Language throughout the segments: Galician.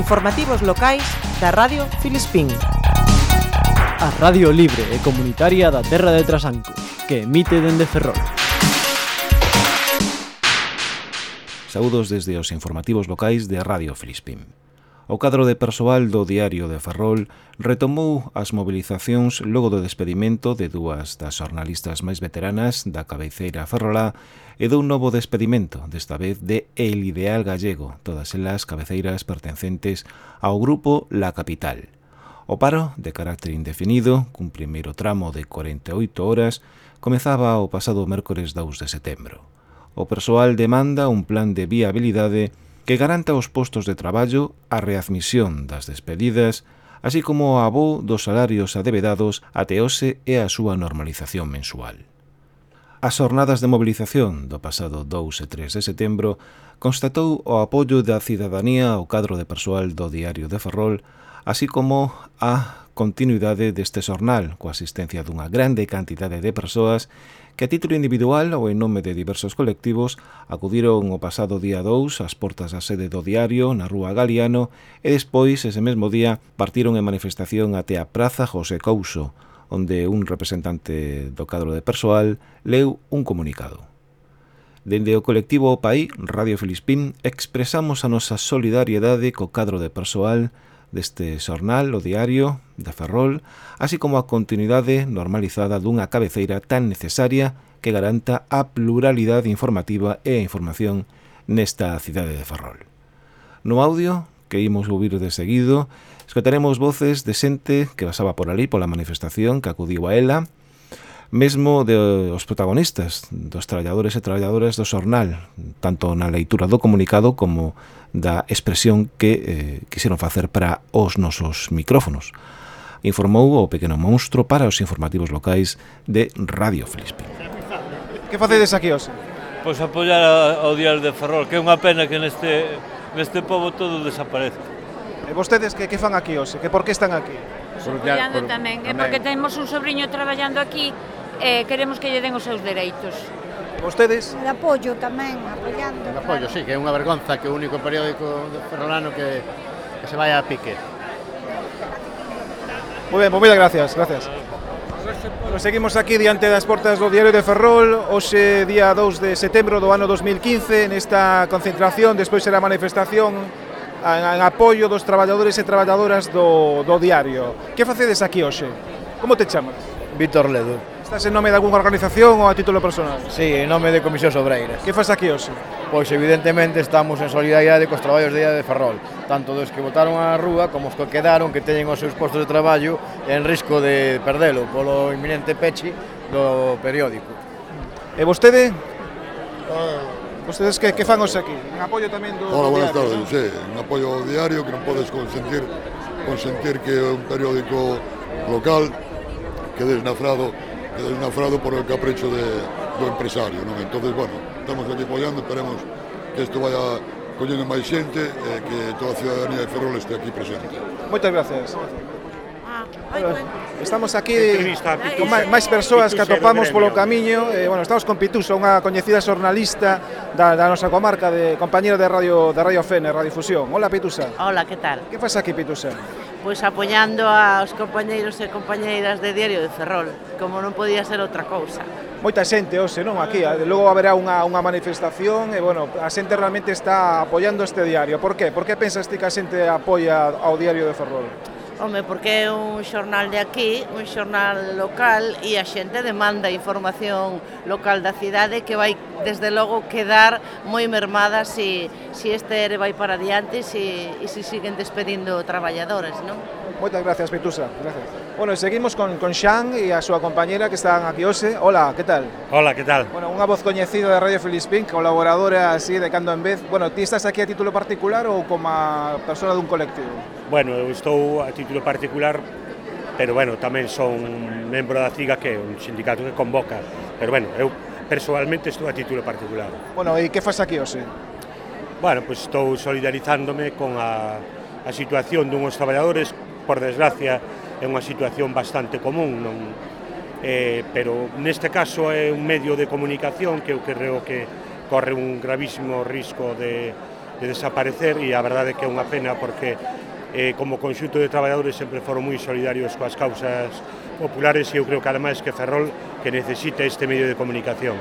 Informativos locais da Radio Filispín. A Radio Libre e Comunitaria da Terra de Trasanco, que emite dende Ferrol. Saúdos desde os informativos locais de Radio Filispín. O cadro de persoal do Diario de Ferrol retomou as mobilizacións logo do despedimento de dúas das xornalistas máis veteranas da cabeceira ferrolá e dun novo despedimento, desta vez de El Ideal Gallego, todas elas cabeceiras pertencentes ao grupo La Capital. O paro, de carácter indefinido, cun primeiro tramo de 48 horas, comezaba o pasado mércores 2 de setembro. O persoal demanda un plan de viabilidade que garanta os postos de traballo, a readmisión das despedidas, así como o abó dos salarios adevedados até hoxe e a súa normalización mensual. As jornadas de mobilización do pasado 2 e 3 de setembro constatou o apoio da cidadanía ao cadro de persoal do Diario de Ferrol, así como a continuidade deste xornal, coa asistencia dunha grande cantidade de persoas que a título individual ou en nome de diversos colectivos acudiron o pasado día 2 ás portas da sede do diario na Rúa Galiano e despois, ese mesmo día, partiron en manifestación até a Praza José Couso, onde un representante do cadro de persoal leu un comunicado. Dende o colectivo O Pai, Radio Filispín, expresamos a nosa solidariedade co cadro de persoal deste xornal o diario da Ferrol, así como a continuidade normalizada dunha cabeceira tan necesaria que garanta a pluralidade informativa e a información nesta cidade de Ferrol. No audio, que imos ouvir de seguido, escotaremos voces de xente que pasaba por ali pola manifestación que acudiu a ela, mesmo de eh, os protagonistas, dos traballadores e traballadoras do xornal, tanto na leitura do comunicado como na da expresión que eh, quixeron facer para os nosos micrófonos. Informou o pequeno monstro para os informativos locais de Radio Felipe. Que facedes aquí hoxe? Pois apoiar ao Diario de Ferrol, que é unha pena que neste, neste povo todo desaparezca. E vostedes que, que fan aquí hoxe? Que por que están aquí? Apoiando tamén, eh, é porque temos un sobrinho traballando aquí e eh, queremos que lle den os seus dereitos. Vostedes? De apoio tamén, apoiando. De apoio, claro. sí, que é unha vergonza que o único periódico de ferrolano que, que se vai a pique. Moi ben, moitas gracias, gracias. Bueno, seguimos aquí diante das portas do Diario de Ferrol Hoxe día 2 de setembro do ano 2015 Nesta concentración, despois será manifestación en, en apoio dos traballadores e traballadoras do, do diario Que facedes aquí hoxe? Como te chamas? Víctor Ledo Estás en nome de algunha organización ou a título personal? Sí, en nome de Comisión Obreiras. Que faz aquí hoxe? Pois evidentemente estamos en solidaridade cos traballos de Illa de Ferrol, tanto dos que votaron á rúa como os que quedaron que teñen os seus postos de traballo en risco de perdelo polo inminente peche do periódico. E vostede? Vostedes que, que fan hoxe aquí? En apoio tamén do, Hola, buenas diario, tardes, sí, en apoio ao diario que non podes consentir consentir que un periódico local que desnafrado que del naufrado por el capricho de, do empresario. Non? entonces bueno, estamos aquí apoiando, esperemos que isto vaya collendo máis xente e eh, que toda a ciudadanía de Ferrol este aquí presente. Moitas gracias. Ah, estamos aquí con máis persoas que atopamos polo camiño eh, bueno, Estamos con Pituso, unha coñecida xornalista da, da nosa comarca de compañeira de Radio, de Radio Fene, Radio Fusión Hola Pitusa Hola, que tal? Que faz aquí Pitusa? pois apoiando aos compañeiros e compañeiras de Diario de Ferrol, como non podía ser outra cousa. Moita xente hoxe, non? Aquí, eh, logo haberá unha, unha manifestación e, bueno, a xente realmente está apoiando este diario. Por que? Por que pensas ti que a xente apoia ao Diario de Ferrol? Home, porque é un xornal de aquí, un xornal local e a xente demanda información local da cidade que vai desde logo quedar moi mermada se, se este ere vai para diante e se, e se siguen despedindo traballadores, non? Moitas gracias, Petusa. Gracias. Bueno, seguimos con, con Xan e a súa compañera que están aquí hoxe. Hola, que tal? Hola, que tal? Bueno, unha voz coñecida de Radio Filispín, colaboradora así de cando en vez. Bueno, ti estás aquí a título particular ou como a persona dun colectivo? Bueno, eu estou a título título particular, pero bueno, tamén son membro da CIGA que é un sindicato que convoca, pero bueno, eu personalmente estou a título particular. Bueno, e que faz aquí hoxe? Bueno, pois estou solidarizándome con a, a situación dunhos traballadores, por desgracia, é unha situación bastante común, non, eh, pero neste caso é un medio de comunicación que eu creo que corre un gravísimo risco de, de desaparecer e a verdade é que é unha pena porque eh, como conxunto de traballadores sempre foron moi solidarios coas causas populares e eu creo que ademais que Ferrol que necesita este medio de comunicación.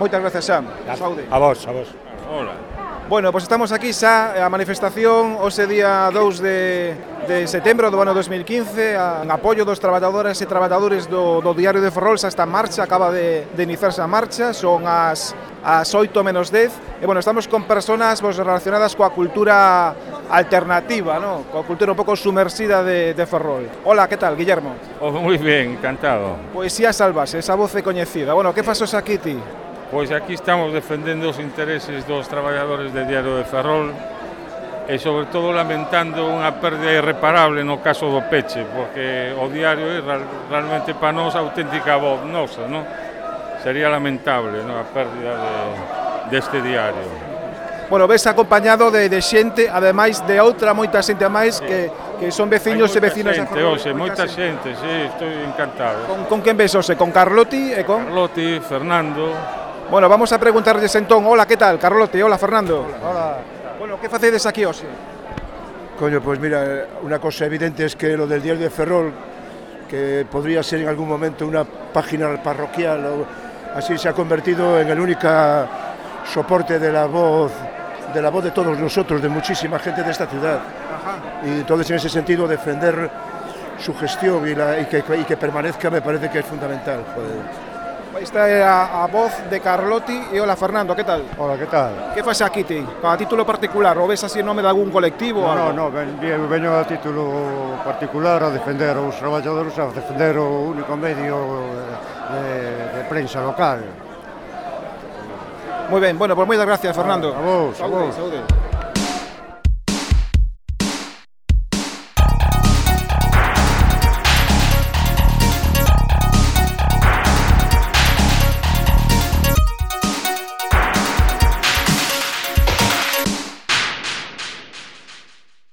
Moitas gracias, Sam. A, Saúde. a vos, a vos. Hola. Bueno, pois pues estamos aquí xa a manifestación hoxe día 2 de, de setembro do ano 2015 a, en apoio dos traballadoras e traballadores do, do Diario de Ferrol xa está en marcha, acaba de, de iniciarse a marcha, son as, as 8 menos 10 e bueno, estamos con personas vos, relacionadas coa cultura alternativa, ¿no? Con cultura un poco sumersida de, de Ferrol. Hola, ¿qué tal, Guillermo? Oh, muy bien, encantado. Poesía salvase, esa voz coñecida. Bueno, que fasos aquí ti? Pois aquí estamos defendendo os intereses dos traballadores de Diario de Ferrol e sobre todo lamentando unha perda irreparable no caso do peche, porque o diario é realmente para nós auténtica voz nosa, non? Sería lamentable non? a pérdida de, deste diario. Bueno, ves acompañado de, de xente, ademais de outra moita xente a máis sí. que, que son veciños e vecinas xente, de Ferrol. moita, moita xente, sí, estou encantado. Con, con quen ves hoxe? Con Carloti e con? Carloti, Fernando, Bueno, vamos a preguntarles entón. Hola, que tal? Carlote, hola, Fernando. Hola. Bueno, que facedes aquí hoxe? Coño, pues mira, una cosa evidente es que lo del diario de Ferrol, que podría ser en algún momento una página parroquial, o así se ha convertido en el único soporte de la voz de la voz de todos nosotros, de muchísima gente de esta ciudad. Ajá. Y entonces en ese sentido defender su gestión y, la, y, que, y que permanezca me parece que es fundamental. Joder. Esta é a, a voz de Carlotti e hola Fernando, que tal? Hola, que tal? Que faz aquí ti? A título particular, ou ves así en nome de algún colectivo? No, no, no, ben, veño a título particular a defender os traballadores, a defender o único medio de, de prensa local. Moi ben, bueno, pues moitas gracias, Fernando. A vos, a vos. Saúde.